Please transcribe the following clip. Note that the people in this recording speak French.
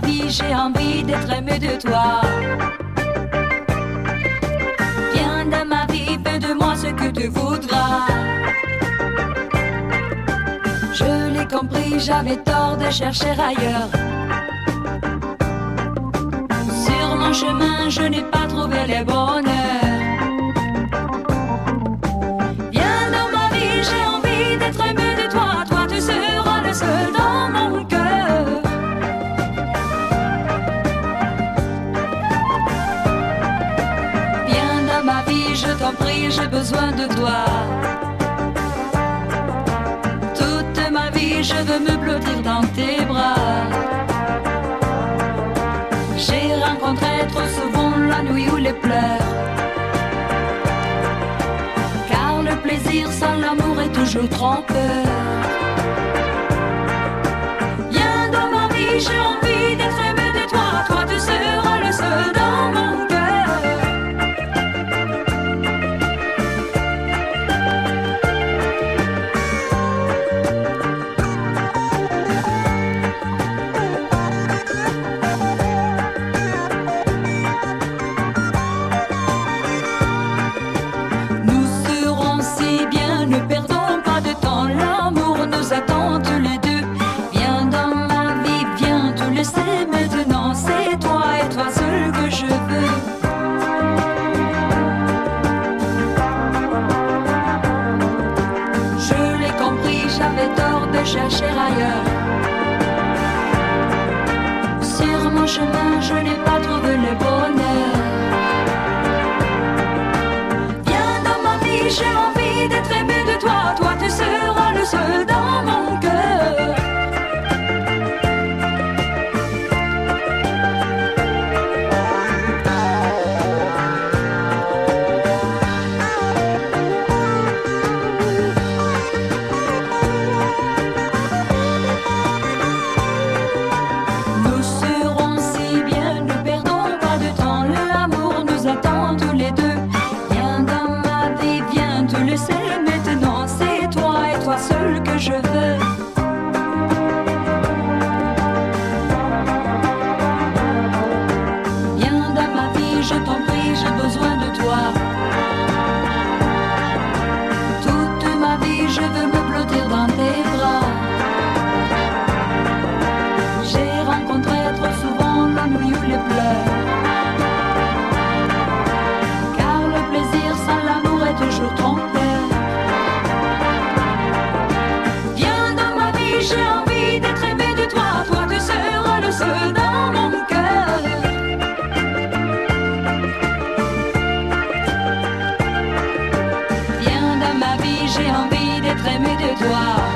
vie, j'ai envie d'être aimé de toi. Viens dans ma vie, fais de moi ce que tu voudras. Je l'ai compris, j'avais tort de chercher ailleurs. Sur mon chemin, je n'ai pas trouvé le bonheur. Viens dans ma vie, j'ai envie d'être aimé de toi. Toi, tu seras le seul dans je t'en prie, j'ai besoin de toi. Toute ma vie, je veux me blottir dans tes bras. J'ai rencontré trop souvent la nuit ou les pleurs. Car le plaisir sans l'amour est toujours trompeur. Viens dans ma vie, j'ai envie chercher ailleurs. Sur mon chemin, je n'ai pas j'ai envie d'être aimé de toi.